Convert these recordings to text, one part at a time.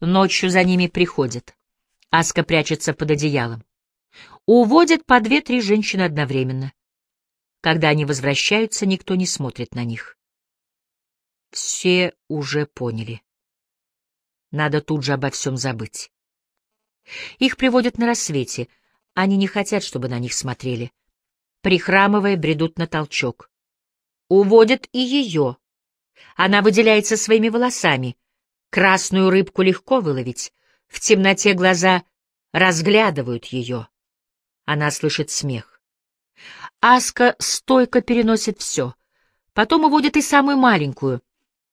Ночью за ними приходят. Аска прячется под одеялом. Уводят по две-три женщины одновременно. Когда они возвращаются, никто не смотрит на них. Все уже поняли. Надо тут же обо всем забыть. Их приводят на рассвете. Они не хотят, чтобы на них смотрели. Прихрамывая, бредут на толчок. Уводят и ее. Она выделяется своими волосами. Красную рыбку легко выловить. В темноте глаза разглядывают ее. Она слышит смех. Аска стойко переносит все. Потом уводит и самую маленькую,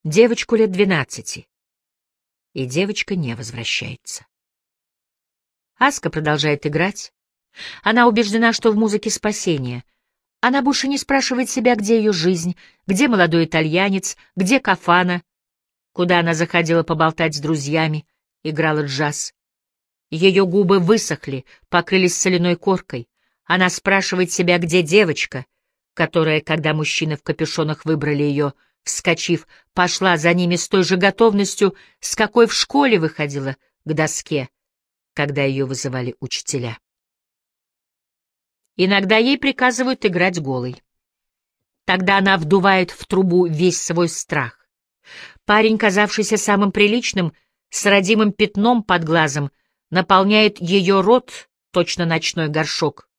девочку лет двенадцати. И девочка не возвращается. Аска продолжает играть. Она убеждена, что в музыке спасение. Она больше не спрашивает себя, где ее жизнь, где молодой итальянец, где кафана, куда она заходила поболтать с друзьями, играла джаз. Ее губы высохли, покрылись соляной коркой. Она спрашивает себя, где девочка, которая, когда мужчины в капюшонах выбрали ее, вскочив, пошла за ними с той же готовностью, с какой в школе выходила к доске, когда ее вызывали учителя. Иногда ей приказывают играть голой. Тогда она вдувает в трубу весь свой страх. Парень, казавшийся самым приличным, с родимым пятном под глазом, наполняет ее рот, точно ночной горшок,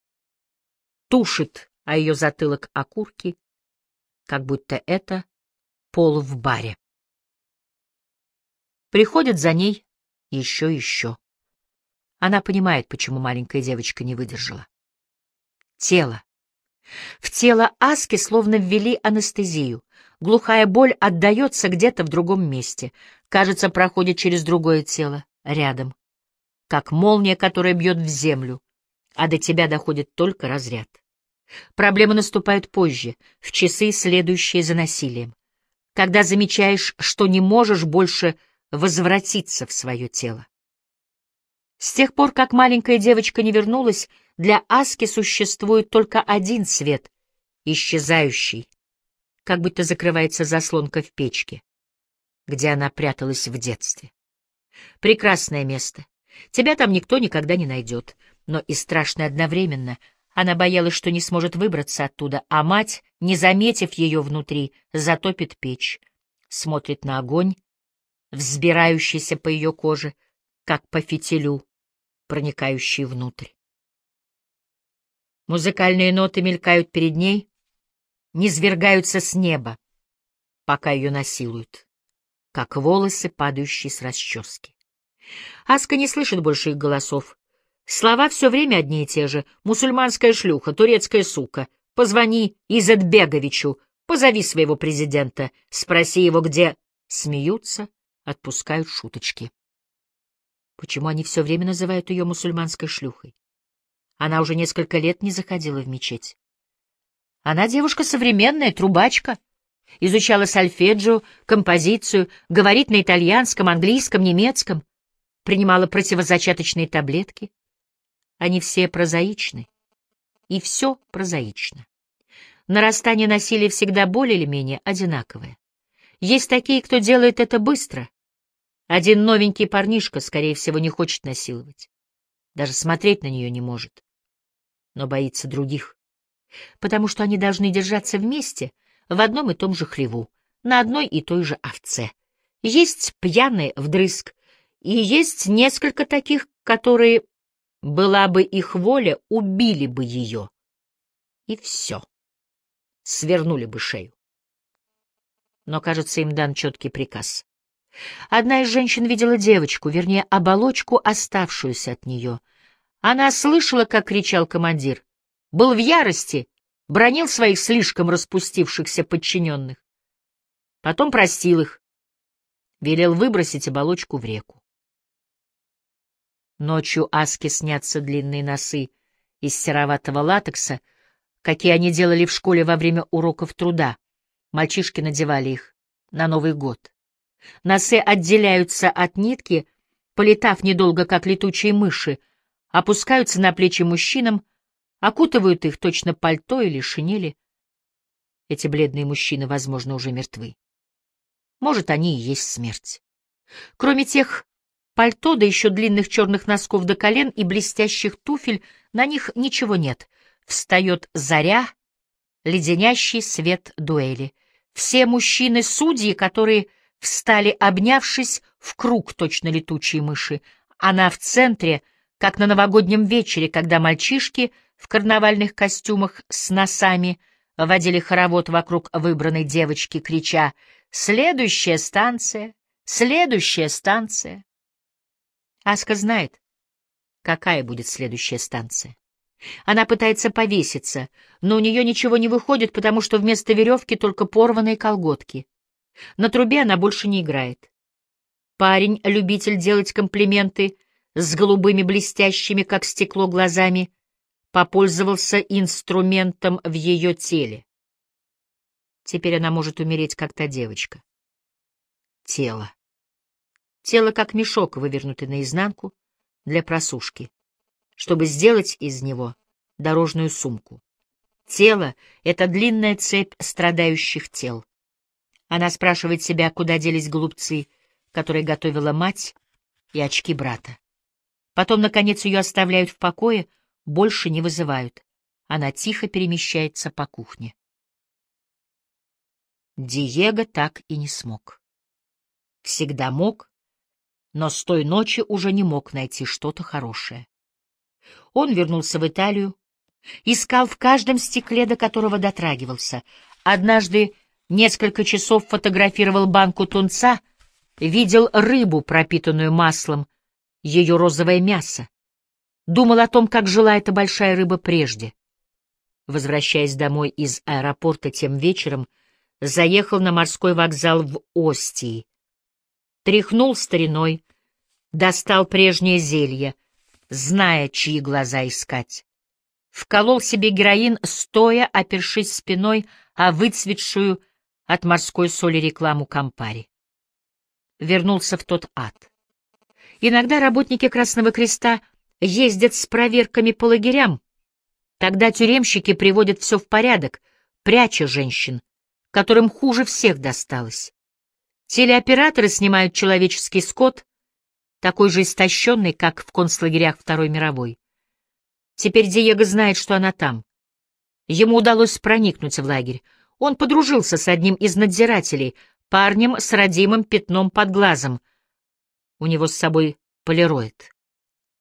тушит о ее затылок окурки, как будто это пол в баре. Приходят за ней еще и еще. Она понимает, почему маленькая девочка не выдержала. Тело. В тело Аски словно ввели анестезию. Глухая боль отдается где-то в другом месте. Кажется, проходит через другое тело, рядом. Как молния, которая бьет в землю, а до тебя доходит только разряд. Проблема наступает позже, в часы, следующие за насилием. Когда замечаешь, что не можешь больше возвратиться в свое тело. С тех пор, как маленькая девочка не вернулась, для Аски существует только один свет, исчезающий, как будто закрывается заслонка в печке, где она пряталась в детстве. Прекрасное место. Тебя там никто никогда не найдет, но и страшно одновременно. Она боялась, что не сможет выбраться оттуда, а мать, не заметив ее внутри, затопит печь, смотрит на огонь, взбирающийся по ее коже, как по фитилю, проникающий внутрь. Музыкальные ноты мелькают перед ней, не свергаются с неба, пока ее насилуют, как волосы, падающие с расчески. Аска не слышит больше их голосов. Слова все время одни и те же. Мусульманская шлюха, турецкая сука. Позвони Изетбеговичу, позови своего президента, спроси его, где... Смеются, отпускают шуточки. Почему они все время называют ее мусульманской шлюхой? Она уже несколько лет не заходила в мечеть. Она девушка современная, трубачка. Изучала сольфеджио, композицию, говорит на итальянском, английском, немецком. Принимала противозачаточные таблетки. Они все прозаичны. И все прозаично. Нарастание насилия всегда более или менее одинаковое. Есть такие, кто делает это быстро, один новенький парнишка, скорее всего, не хочет насиловать. Даже смотреть на нее не может. Но боится других. Потому что они должны держаться вместе в одном и том же хлеву, на одной и той же овце. Есть пьяные вдрызг, и есть несколько таких, которые, была бы их воля, убили бы ее. И все. Свернули бы шею. Но, кажется, им дан четкий приказ. Одна из женщин видела девочку, вернее, оболочку, оставшуюся от нее. Она слышала, как кричал командир. Был в ярости, бронил своих слишком распустившихся подчиненных. Потом простил их. Велел выбросить оболочку в реку. Ночью Аске снятся длинные носы из сероватого латекса, какие они делали в школе во время уроков труда. Мальчишки надевали их на Новый год. Носы отделяются от нитки, полетав недолго, как летучие мыши, опускаются на плечи мужчинам, окутывают их точно пальто или шинели. Эти бледные мужчины, возможно, уже мертвы. Может, они и есть смерть. Кроме тех пальто, да еще длинных черных носков до колен и блестящих туфель, на них ничего нет. Встает заря, леденящий свет дуэли. Все мужчины-судьи, которые встали, обнявшись в круг точно летучие мыши. Она в центре, как на новогоднем вечере, когда мальчишки в карнавальных костюмах с носами водили хоровод вокруг выбранной девочки, крича «Следующая станция! Следующая станция!» Аска знает, какая будет следующая станция. Она пытается повеситься, но у нее ничего не выходит, потому что вместо веревки только порванные колготки. На трубе она больше не играет. Парень, любитель делать комплименты, с голубыми блестящими, как стекло, глазами, попользовался инструментом в ее теле. Теперь она может умереть, как та девочка. Тело. Тело, как мешок, вывернутый наизнанку для просушки, чтобы сделать из него дорожную сумку. Тело — это длинная цепь страдающих тел. Она спрашивает себя, куда делись голубцы, которые готовила мать, и очки брата. Потом, наконец, ее оставляют в покое, больше не вызывают. Она тихо перемещается по кухне. Диего так и не смог. Всегда мог, но с той ночи уже не мог найти что-то хорошее. Он вернулся в Италию, искал в каждом стекле, до которого дотрагивался. Однажды Несколько часов фотографировал банку тунца, видел рыбу, пропитанную маслом, ее розовое мясо. Думал о том, как жила эта большая рыба прежде. Возвращаясь домой из аэропорта тем вечером, заехал на морской вокзал в Остии. Тряхнул стариной, достал прежнее зелье, зная, чьи глаза искать. Вколол себе героин, стоя, опершись спиной о выцветшую от морской соли рекламу Кампари. Вернулся в тот ад. Иногда работники Красного Креста ездят с проверками по лагерям. Тогда тюремщики приводят все в порядок, пряча женщин, которым хуже всех досталось. Телеоператоры снимают человеческий скот, такой же истощенный, как в концлагерях Второй мировой. Теперь Диего знает, что она там. Ему удалось проникнуть в лагерь. Он подружился с одним из надзирателей, парнем с родимым пятном под глазом. У него с собой полироид.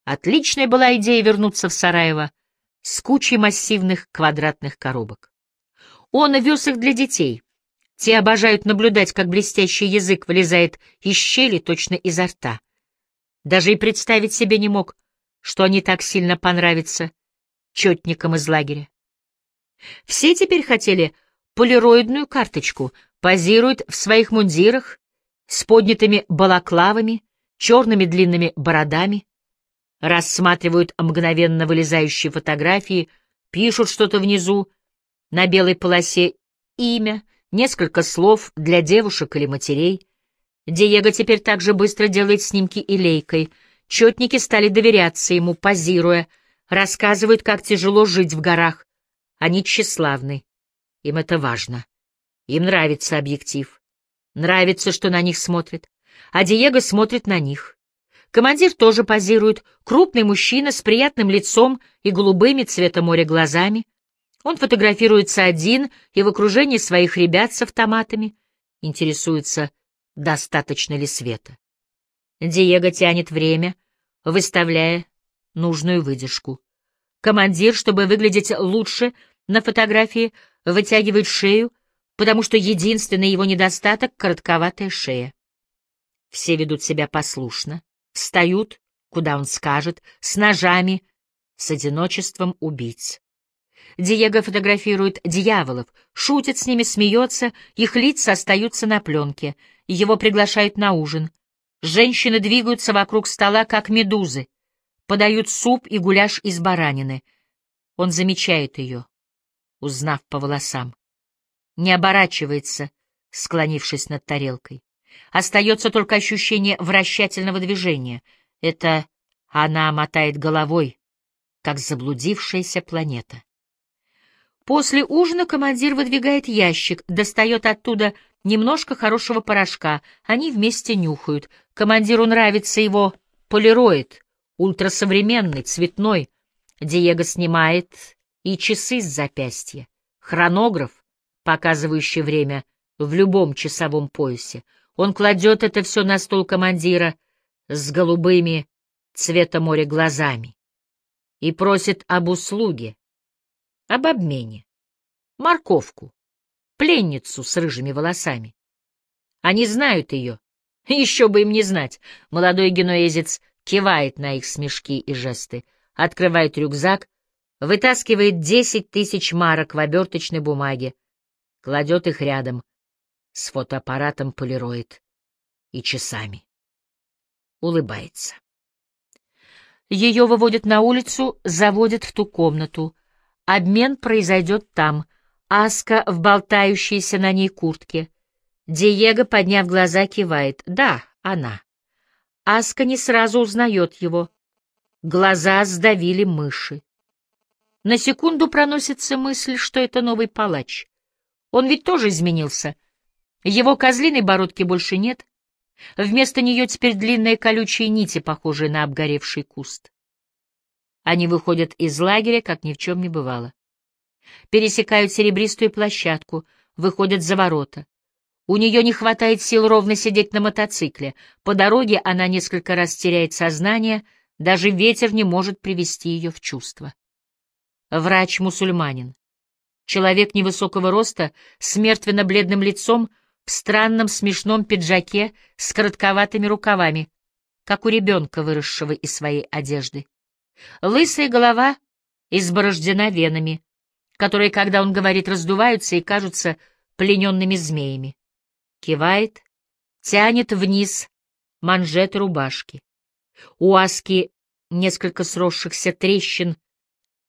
Отличная была идея вернуться в Сараево с кучей массивных квадратных коробок. Он вез их для детей. Те обожают наблюдать, как блестящий язык вылезает из щели точно изо рта. Даже и представить себе не мог, что они так сильно понравятся четникам из лагеря. Все теперь хотели полироидную карточку, позируют в своих мундирах с поднятыми балаклавами, черными длинными бородами, рассматривают мгновенно вылезающие фотографии, пишут что-то внизу, на белой полосе имя, несколько слов для девушек или матерей. Диего теперь также быстро делает снимки и лейкой. Четники стали доверяться ему, позируя, рассказывают, как тяжело жить в горах. Они тщеславны. Им это важно. Им нравится объектив. Нравится, что на них смотрят. А Диего смотрит на них. Командир тоже позирует. Крупный мужчина с приятным лицом и голубыми цвета моря глазами. Он фотографируется один и в окружении своих ребят с автоматами. Интересуется, достаточно ли света. Диего тянет время, выставляя нужную выдержку. Командир, чтобы выглядеть лучше на фотографии, вытягивает шею, потому что единственный его недостаток — коротковатая шея. Все ведут себя послушно, встают, куда он скажет, с ножами, с одиночеством убийц. Диего фотографирует дьяволов, шутит с ними, смеется, их лица остаются на пленке. Его приглашают на ужин. Женщины двигаются вокруг стола, как медузы. Подают суп и гуляш из баранины. Он замечает ее узнав по волосам. Не оборачивается, склонившись над тарелкой. Остается только ощущение вращательного движения. Это она мотает головой, как заблудившаяся планета. После ужина командир выдвигает ящик, достает оттуда немножко хорошего порошка. Они вместе нюхают. Командиру нравится его полироид, ультрасовременный, цветной. Диего снимает и часы с запястья, хронограф, показывающий время в любом часовом поясе. Он кладет это все на стол командира с голубыми цвета моря глазами и просит об услуге, об обмене, морковку, пленницу с рыжими волосами. Они знают ее, еще бы им не знать. Молодой генуэзец кивает на их смешки и жесты, открывает рюкзак, вытаскивает десять тысяч марок в оберточной бумаге, кладет их рядом с фотоаппаратом полироид и часами. Улыбается. Ее выводят на улицу, заводят в ту комнату. Обмен произойдет там. Аска в болтающейся на ней куртке. Диего, подняв глаза, кивает. Да, она. Аска не сразу узнает его. Глаза сдавили мыши. На секунду проносится мысль, что это новый палач. Он ведь тоже изменился. Его козлиной бородки больше нет. Вместо нее теперь длинные колючие нити, похожие на обгоревший куст. Они выходят из лагеря, как ни в чем не бывало. Пересекают серебристую площадку, выходят за ворота. У нее не хватает сил ровно сидеть на мотоцикле. По дороге она несколько раз теряет сознание, даже ветер не может привести ее в чувство. Врач-мусульманин. Человек невысокого роста, с мертвенно-бледным лицом, в странном смешном пиджаке с коротковатыми рукавами, как у ребенка, выросшего из своей одежды. Лысая голова изборождена венами, которые, когда он говорит, раздуваются и кажутся плененными змеями. Кивает, тянет вниз манжеты рубашки. У Аски несколько сросшихся трещин,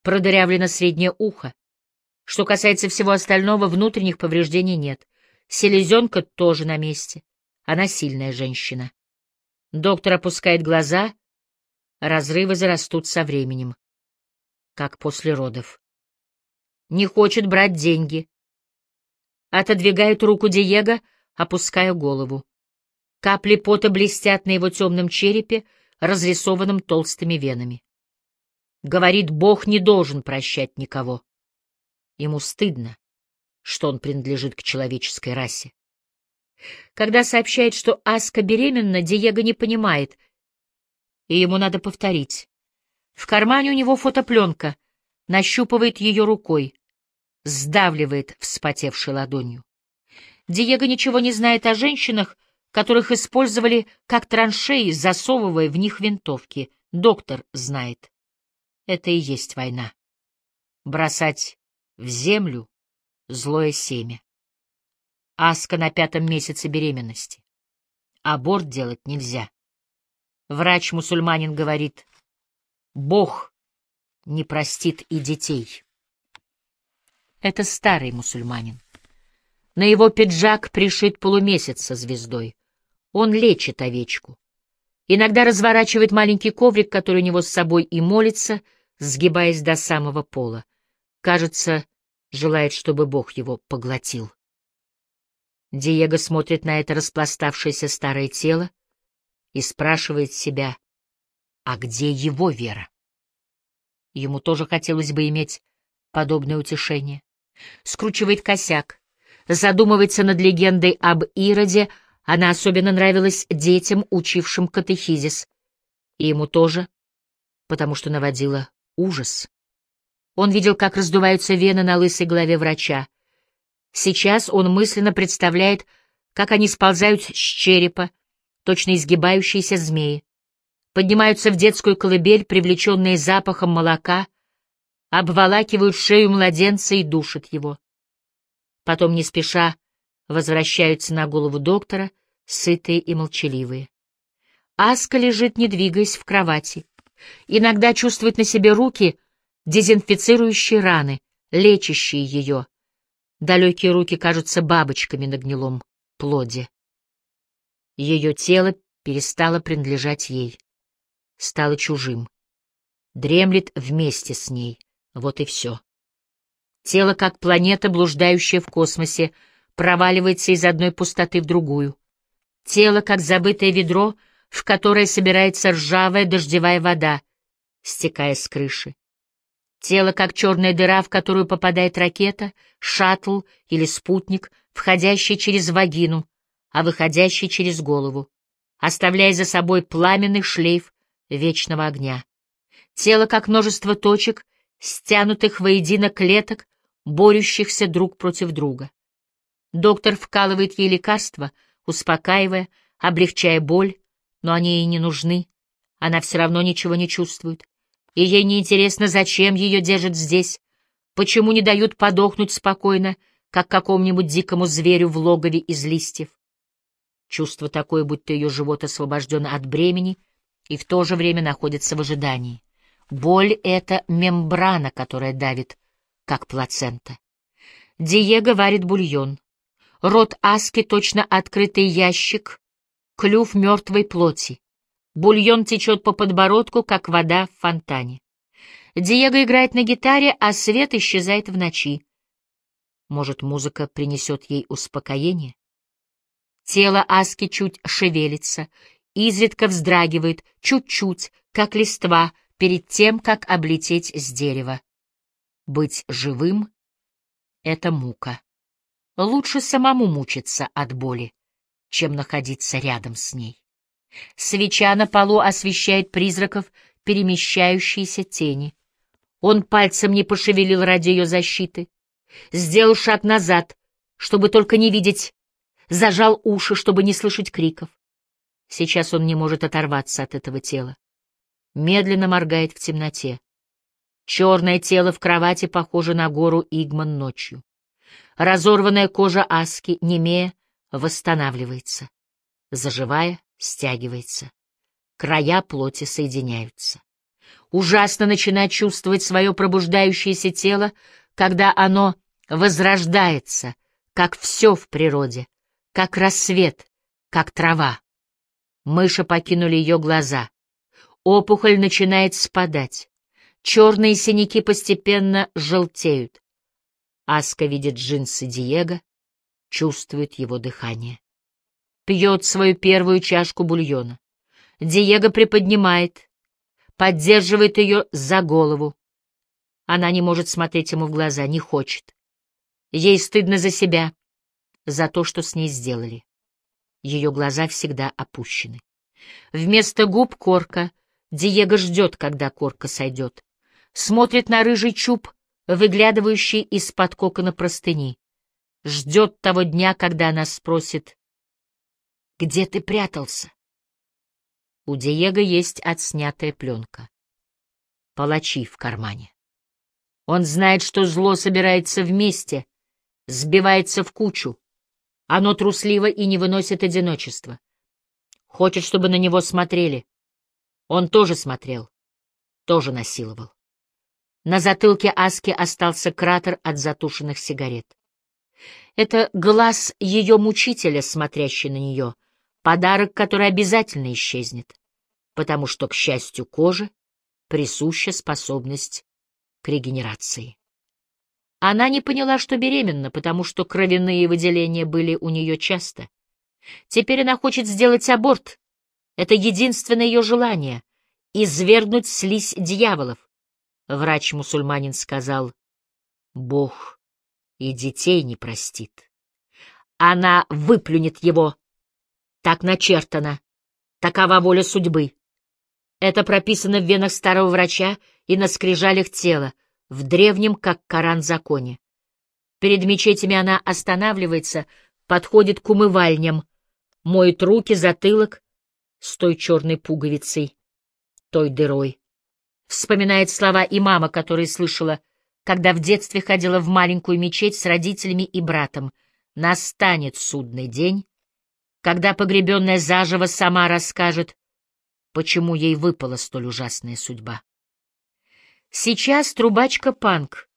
продырявлено среднее ухо. Что касается всего остального, внутренних повреждений нет. Селезенка тоже на месте. Она сильная женщина. Доктор опускает глаза, разрывы зарастут со временем, как после родов. Не хочет брать деньги. Отодвигает руку Диего, опуская голову. Капли пота блестят на его темном черепе, разрисованном толстыми венами. Говорит, Бог не должен прощать никого. Ему стыдно, что он принадлежит к человеческой расе. Когда сообщает, что Аска беременна, Диего не понимает, и ему надо повторить. В кармане у него фотопленка, нащупывает ее рукой, сдавливает вспотевшей ладонью. Диего ничего не знает о женщинах, которых использовали как траншеи, засовывая в них винтовки. Доктор знает. Это и есть война. Бросать в землю злое семя. Аска на пятом месяце беременности. Аборт делать нельзя. Врач-мусульманин говорит, Бог не простит и детей. Это старый мусульманин. На его пиджак пришит полумесяц со звездой. Он лечит овечку. Иногда разворачивает маленький коврик, который у него с собой, и молится, сгибаясь до самого пола. Кажется, желает, чтобы Бог его поглотил. Диего смотрит на это распластавшееся старое тело и спрашивает себя, а где его вера? Ему тоже хотелось бы иметь подобное утешение. Скручивает косяк, задумывается над легендой об Ироде, она особенно нравилась детям, учившим катехизис. И ему тоже, потому что наводила ужас. Он видел, как раздуваются вены на лысой голове врача. Сейчас он мысленно представляет, как они сползают с черепа, точно изгибающиеся змеи, поднимаются в детскую колыбель, привлеченные запахом молока, обволакивают шею младенца и душат его. Потом, не спеша, возвращаются на голову доктора, сытые и молчаливые. Аска лежит, не двигаясь, в кровати. Иногда чувствует на себе руки, дезинфицирующие раны, лечащие ее. Далекие руки кажутся бабочками на гнилом плоде. Ее тело перестало принадлежать ей, стало чужим, дремлет вместе с ней, вот и все. Тело, как планета, блуждающая в космосе, проваливается из одной пустоты в другую. Тело, как забытое ведро, в которое собирается ржавая дождевая вода, стекая с крыши. Тело как черная дыра, в которую попадает ракета, шаттл или спутник, входящий через вагину, а выходящий через голову, оставляя за собой пламенный шлейф вечного огня. Тело как множество точек, стянутых воедино клеток, борющихся друг против друга. Доктор вкалывает ей лекарства, успокаивая, облегчая боль, но они ей не нужны, она все равно ничего не чувствует. И ей не интересно, зачем ее держат здесь, почему не дают подохнуть спокойно, как какому-нибудь дикому зверю в логове из листьев. Чувство такое, будто ее живот освобожден от бремени и в то же время находится в ожидании. Боль — это мембрана, которая давит, как плацента. Диего варит бульон. Рот Аски — точно открытый ящик, клюв мертвой плоти. Бульон течет по подбородку, как вода в фонтане. Диего играет на гитаре, а свет исчезает в ночи. Может, музыка принесет ей успокоение? Тело Аски чуть шевелится, изредка вздрагивает, чуть-чуть, как листва, перед тем, как облететь с дерева. Быть живым — это мука. Лучше самому мучиться от боли, чем находиться рядом с ней. Свеча на полу освещает призраков, перемещающиеся тени. Он пальцем не пошевелил ради ее защиты. Сделал шаг назад, чтобы только не видеть, зажал уши, чтобы не слышать криков. Сейчас он не может оторваться от этого тела. Медленно моргает в темноте. Черное тело в кровати похоже на гору Игман ночью. Разорванная кожа Аски, немея, восстанавливается. Заживая, стягивается. Края плоти соединяются. Ужасно начинать чувствовать свое пробуждающееся тело, когда оно возрождается, как все в природе, как рассвет, как трава. Мыши покинули ее глаза. Опухоль начинает спадать. Черные синяки постепенно желтеют. Аска видит джинсы Диего, чувствует его дыхание пьет свою первую чашку бульона. Диего приподнимает, поддерживает ее за голову. Она не может смотреть ему в глаза, не хочет. Ей стыдно за себя, за то, что с ней сделали. Ее глаза всегда опущены. Вместо губ корка. Диего ждет, когда корка сойдет. Смотрит на рыжий чуб, выглядывающий из-под кокона простыни. Ждет того дня, когда она спросит, где ты прятался? У Диего есть отснятая пленка. Палачи в кармане. Он знает, что зло собирается вместе, сбивается в кучу. Оно трусливо и не выносит одиночества. Хочет, чтобы на него смотрели. Он тоже смотрел, тоже насиловал. На затылке Аски остался кратер от затушенных сигарет. Это глаз ее мучителя, смотрящий на нее — Подарок, который обязательно исчезнет, потому что, к счастью кожи, присуща способность к регенерации. Она не поняла, что беременна, потому что кровяные выделения были у нее часто. Теперь она хочет сделать аборт. Это единственное ее желание — извергнуть слизь дьяволов. Врач-мусульманин сказал, «Бог и детей не простит. Она выплюнет его так начертано. Такова воля судьбы. Это прописано в венах старого врача и на скрижалях тела, в древнем, как Коран, законе. Перед мечетями она останавливается, подходит к умывальням, моет руки, затылок с той черной пуговицей, той дырой. Вспоминает слова имама, которые слышала, когда в детстве ходила в маленькую мечеть с родителями и братом. Настанет судный день, когда погребенная заживо сама расскажет, почему ей выпала столь ужасная судьба. Сейчас трубачка Панк,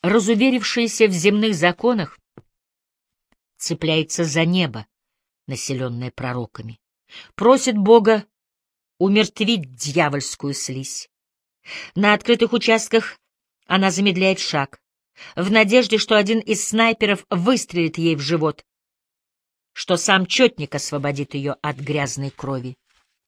разуверившаяся в земных законах, цепляется за небо, населенное пророками, просит Бога умертвить дьявольскую слизь. На открытых участках она замедляет шаг, в надежде, что один из снайперов выстрелит ей в живот, что сам четник освободит ее от грязной крови.